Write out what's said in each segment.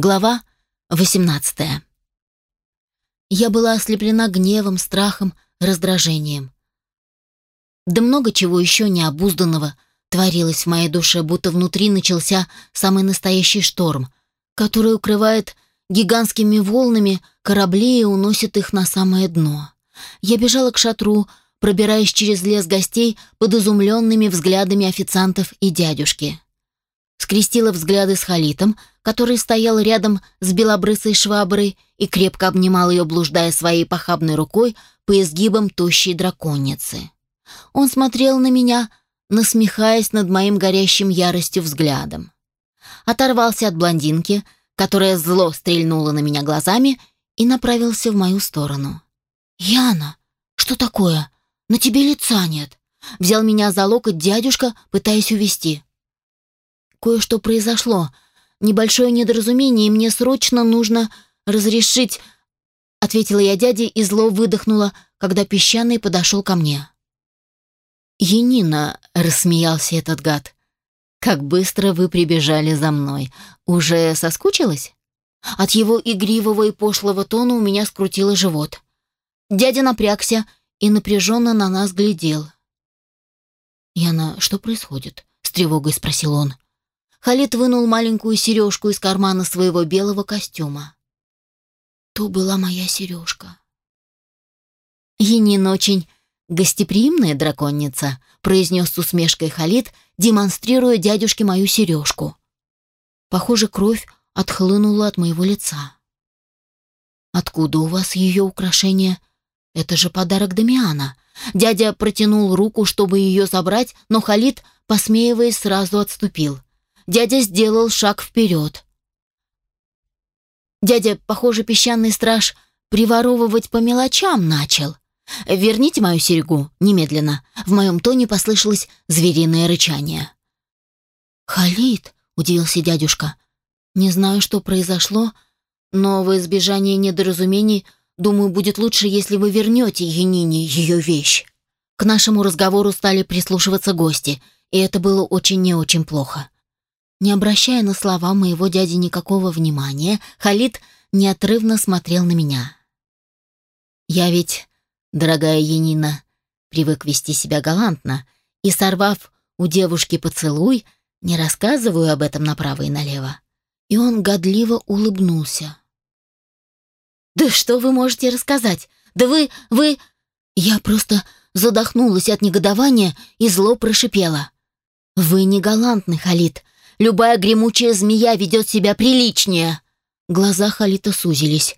Глава 18. Я была ослеплена гневом, страхом, раздражением. Да много чего еще необузданного творилось в моей душе, будто внутри начался самый настоящий шторм, который укрывает гигантскими волнами корабли и уносит их на самое дно. Я бежала к шатру, пробираясь через лес гостей под изумленными взглядами официантов и дядюшки скрестила взгляды с Халитом, который стоял рядом с белобрысой шваброй и крепко обнимал ее, блуждая своей похабной рукой по изгибам тощей драконицы. Он смотрел на меня, насмехаясь над моим горящим яростью взглядом. Оторвался от блондинки, которая зло стрельнула на меня глазами и направился в мою сторону. «Яна, что такое? На тебе лица нет!» Взял меня за локоть дядюшка, пытаясь увести. Кое-что произошло. Небольшое недоразумение, и мне срочно нужно разрешить...» Ответила я дяде и зло выдохнула, когда песчаный подошел ко мне. «Енина», — рассмеялся этот гад, — «как быстро вы прибежали за мной. Уже соскучилась?» От его игривого и пошлого тона у меня скрутило живот. Дядя напрягся и напряженно на нас глядел. «Яна, что происходит?» — с тревогой спросил он. Халид вынул маленькую сережку из кармана своего белого костюма. То была моя сережка. «Енин очень гостеприимная драконница», произнес с усмешкой Халид, демонстрируя дядюшке мою сережку. Похоже, кровь отхлынула от моего лица. «Откуда у вас ее украшение? Это же подарок Дамиана». Дядя протянул руку, чтобы ее забрать, но Халид, посмеиваясь, сразу отступил дядя сделал шаг вперед. Дядя, похоже, песчаный страж приворовывать по мелочам начал. «Верните мою серьгу немедленно». В моем тоне послышалось звериное рычание. «Халид», — удивился дядюшка, — «не знаю, что произошло, но в избежание недоразумений, думаю, будет лучше, если вы вернете Янине ее вещь». К нашему разговору стали прислушиваться гости, и это было очень не очень плохо. Не обращая на слова моего дяди никакого внимания, Халид неотрывно смотрел на меня. «Я ведь, дорогая Янина, привык вести себя галантно, и, сорвав у девушки поцелуй, не рассказываю об этом направо и налево». И он годливо улыбнулся. «Да что вы можете рассказать? Да вы, вы...» Я просто задохнулась от негодования и зло прошипела. «Вы не галантный, Халид. Любая гремучая змея ведет себя приличнее». Глаза Халита сузились.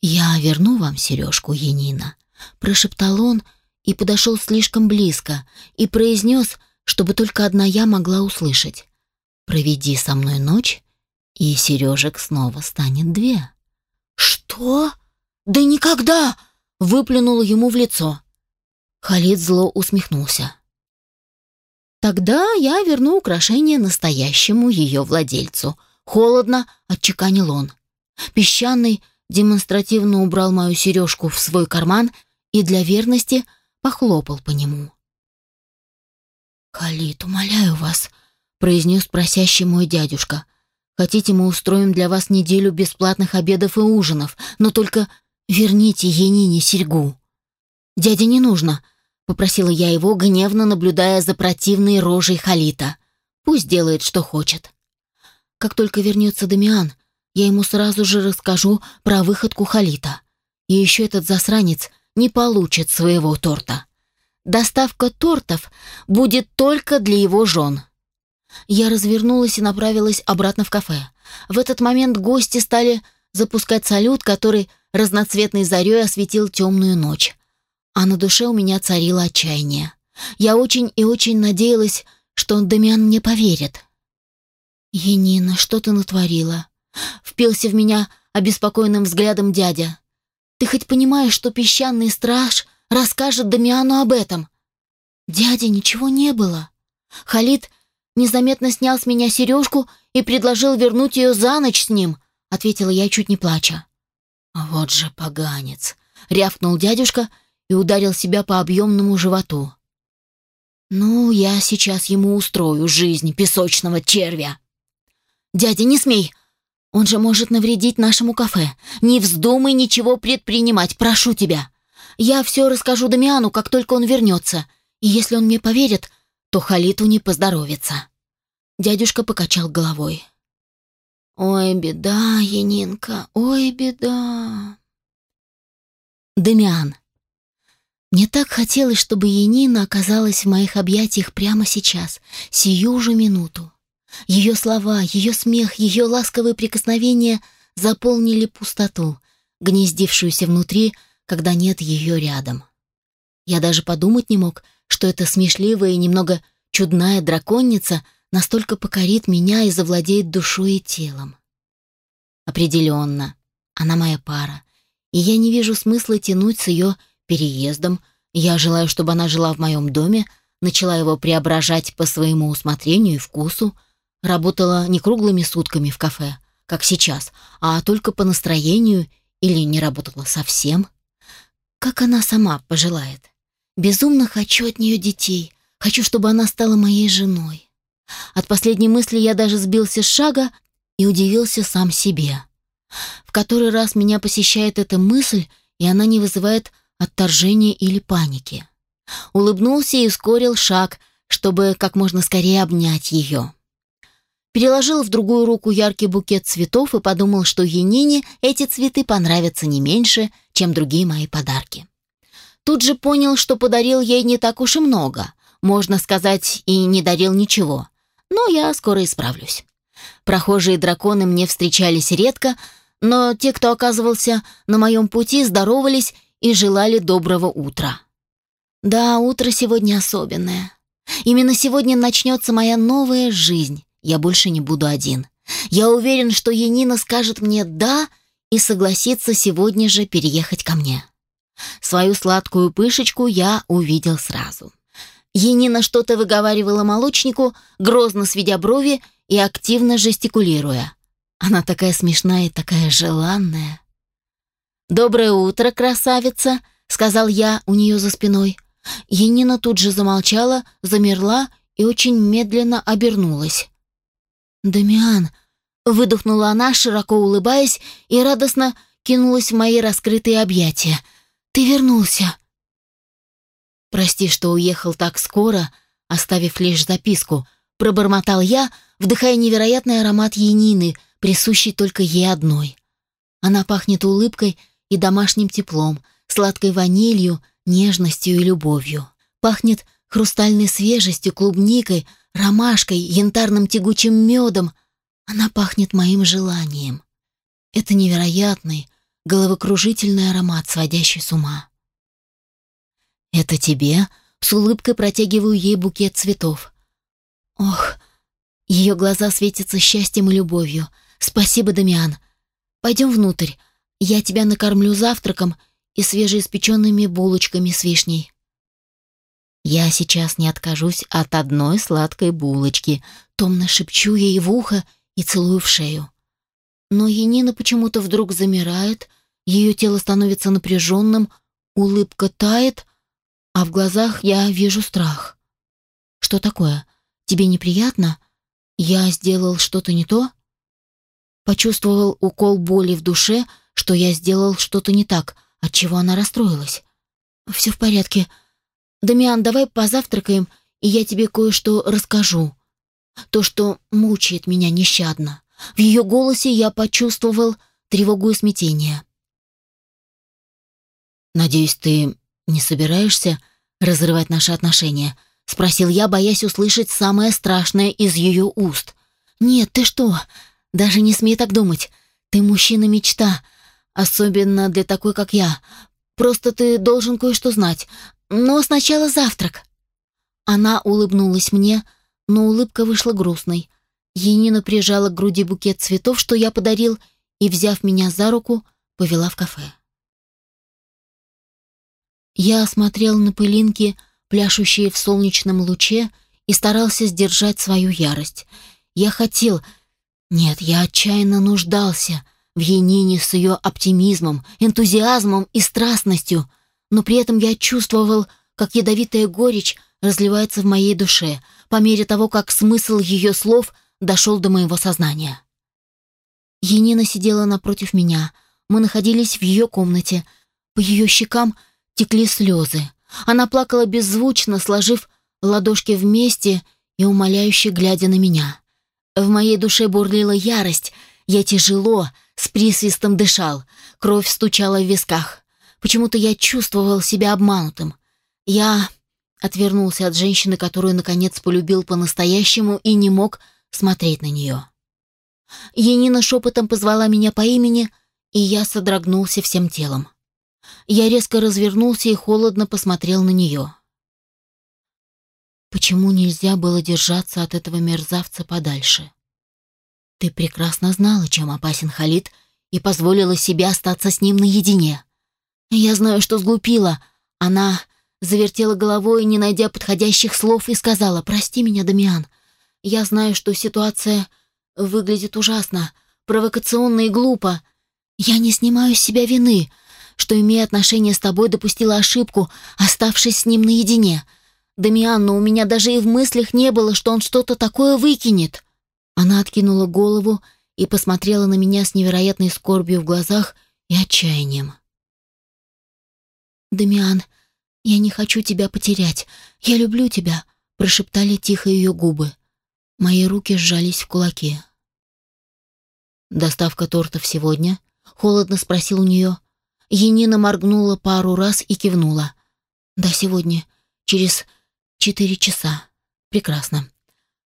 «Я верну вам сережку, Енина», — прошептал он и подошел слишком близко и произнес, чтобы только одна я могла услышать. «Проведи со мной ночь, и сережек снова станет две». «Что? Да никогда!» — выплюнула ему в лицо. Халид зло усмехнулся. Тогда я верну украшение настоящему ее владельцу. Холодно отчеканил он. Песчаный демонстративно убрал мою сережку в свой карман и для верности похлопал по нему. «Халид, умоляю вас», — произнес просящий мой дядюшка. «Хотите, мы устроим для вас неделю бесплатных обедов и ужинов, но только верните Енине серьгу». «Дядя, не нужно», Попросила я его, гневно наблюдая за противной рожей Халита. Пусть делает, что хочет. Как только вернется Дамиан, я ему сразу же расскажу про выходку Халита. И еще этот засранец не получит своего торта. Доставка тортов будет только для его жен. Я развернулась и направилась обратно в кафе. В этот момент гости стали запускать салют, который разноцветной зарей осветил темную ночь а на душе у меня царило отчаяние. Я очень и очень надеялась, что Дамиан мне поверит. «Енина, что ты натворила?» Впился в меня обеспокоенным взглядом дядя. «Ты хоть понимаешь, что песчаный страж расскажет Дамиану об этом?» «Дядя, ничего не было». Халид незаметно снял с меня сережку и предложил вернуть ее за ночь с ним, ответила я, чуть не плача. «Вот же поганец!» — рявкнул дядюшка и ударил себя по объемному животу. «Ну, я сейчас ему устрою жизнь песочного червя». «Дядя, не смей!» Он же может навредить нашему кафе. Не вздумай ничего предпринимать, прошу тебя. Я все расскажу Дамиану, как только он вернется. И если он мне поверит, то Халиту не поздоровится». Дядюшка покачал головой. «Ой, беда, Янинка, ой, беда». Дамиан. Мне так хотелось, чтобы Янина оказалась в моих объятиях прямо сейчас, сию же минуту. Ее слова, ее смех, ее ласковые прикосновения заполнили пустоту, гнездившуюся внутри, когда нет ее рядом. Я даже подумать не мог, что эта смешливая и немного чудная драконница настолько покорит меня и завладеет душой и телом. Определенно, она моя пара, и я не вижу смысла тянуть с ее переездом. Я желаю, чтобы она жила в моем доме, начала его преображать по своему усмотрению и вкусу, работала не круглыми сутками в кафе, как сейчас, а только по настроению или не работала совсем. Как она сама пожелает. Безумно хочу от нее детей, хочу, чтобы она стала моей женой. От последней мысли я даже сбился с шага и удивился сам себе. В который раз меня посещает эта мысль, и она не вызывает отторжения или паники. Улыбнулся и ускорил шаг, чтобы как можно скорее обнять ее. Переложил в другую руку яркий букет цветов и подумал, что Енине эти цветы понравятся не меньше, чем другие мои подарки. Тут же понял, что подарил ей не так уж и много. Можно сказать, и не дарил ничего. Но я скоро исправлюсь. Прохожие драконы мне встречались редко, но те, кто оказывался на моем пути, здоровались и желали доброго утра. Да, утро сегодня особенное. Именно сегодня начнется моя новая жизнь. Я больше не буду один. Я уверен, что Янина скажет мне «да» и согласится сегодня же переехать ко мне. Свою сладкую пышечку я увидел сразу. Енина что-то выговаривала молочнику, грозно сведя брови и активно жестикулируя. Она такая смешная и такая желанная. «Доброе утро, красавица!» — сказал я у нее за спиной. Енина тут же замолчала, замерла и очень медленно обернулась. «Дамиан!» — выдохнула она, широко улыбаясь, и радостно кинулась в мои раскрытые объятия. «Ты вернулся!» «Прости, что уехал так скоро, оставив лишь записку», — пробормотал я, вдыхая невероятный аромат янины, присущий только ей одной. Она пахнет улыбкой и домашним теплом, сладкой ванилью, нежностью и любовью. Пахнет хрустальной свежестью, клубникой, ромашкой, янтарным тягучим медом. Она пахнет моим желанием. Это невероятный, головокружительный аромат, сводящий с ума. «Это тебе?» С улыбкой протягиваю ей букет цветов. «Ох!» Ее глаза светятся счастьем и любовью. «Спасибо, Дамиан. Пойдем внутрь. Я тебя накормлю завтраком и свежеиспеченными булочками с вишней». «Я сейчас не откажусь от одной сладкой булочки», томно шепчу ей в ухо и целую в шею. Но Енина почему-то вдруг замирает, ее тело становится напряженным, улыбка тает, а в глазах я вижу страх. «Что такое? Тебе неприятно? Я сделал что-то не то?» Почувствовал укол боли в душе, что я сделал что-то не так, отчего она расстроилась. «Все в порядке. Дамиан, давай позавтракаем, и я тебе кое-что расскажу. То, что мучает меня нещадно». В ее голосе я почувствовал тревогу и смятение. «Надеюсь, ты не собираешься разрывать наши отношения?» — спросил я, боясь услышать самое страшное из ее уст. «Нет, ты что? Даже не смей так думать. Ты мужчина-мечта, особенно для такой, как я. Просто ты должен кое-что знать. Но сначала завтрак». Она улыбнулась мне, но улыбка вышла грустной. Енина прижала к груди букет цветов, что я подарил, и, взяв меня за руку, повела в кафе. Я смотрел на пылинки, пляшущие в солнечном луче, и старался сдержать свою ярость. Я хотел... Нет, я отчаянно нуждался в Енине с ее оптимизмом, энтузиазмом и страстностью, но при этом я чувствовал, как ядовитая горечь разливается в моей душе, по мере того, как смысл ее слов дошел до моего сознания. Енина сидела напротив меня. Мы находились в ее комнате. По ее щекам текли слезы. Она плакала беззвучно, сложив ладошки вместе и умоляюще глядя на меня. В моей душе бурлила ярость. Я тяжело, с присвистом дышал. Кровь стучала в висках. Почему-то я чувствовал себя обманутым. Я отвернулся от женщины, которую, наконец, полюбил по-настоящему и не мог смотреть на нее. Енина шепотом позвала меня по имени, и я содрогнулся всем телом. Я резко развернулся и холодно посмотрел на нее. Почему нельзя было держаться от этого мерзавца подальше? Ты прекрасно знала, чем опасен Халид, и позволила себе остаться с ним наедине. Я знаю, что сглупила. Она завертела головой, не найдя подходящих слов, и сказала «Прости меня, Дамиан. Я знаю, что ситуация выглядит ужасно, провокационно и глупо. Я не снимаю с себя вины, что, имея отношение с тобой, допустила ошибку, оставшись с ним наедине. Дамиан, но у меня даже и в мыслях не было, что он что-то такое выкинет». Она откинула голову и посмотрела на меня с невероятной скорбью в глазах и отчаянием. «Дамиан, я не хочу тебя потерять. Я люблю тебя», — прошептали тихо ее губы. Мои руки сжались в кулаки. «Доставка тортов сегодня?» — холодно спросил у нее. Енина моргнула пару раз и кивнула. «Да, сегодня. Через четыре часа. Прекрасно».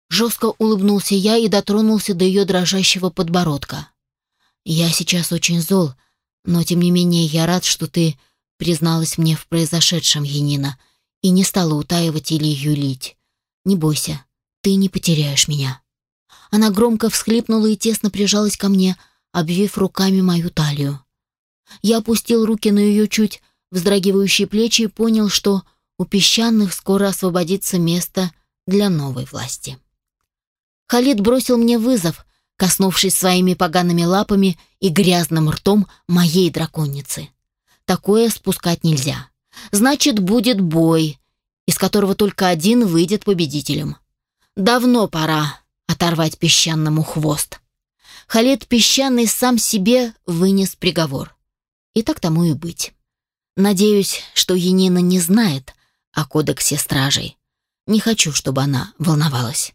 Жестко улыбнулся я и дотронулся до ее дрожащего подбородка. «Я сейчас очень зол, но тем не менее я рад, что ты призналась мне в произошедшем, Енина, и не стала утаивать или юлить. Не бойся, ты не потеряешь меня». Она громко всхлипнула и тесно прижалась ко мне, обвив руками мою талию. Я опустил руки на ее чуть вздрагивающие плечи и понял, что у песчаных скоро освободится место для новой власти. Халид бросил мне вызов, коснувшись своими погаными лапами и грязным ртом моей драконицы. Такое спускать нельзя. Значит, будет бой, из которого только один выйдет победителем. Давно пора оторвать песчаному хвост. Халид песчаный сам себе вынес приговор. И так тому и быть. Надеюсь, что Енина не знает о кодексе стражей. Не хочу, чтобы она волновалась.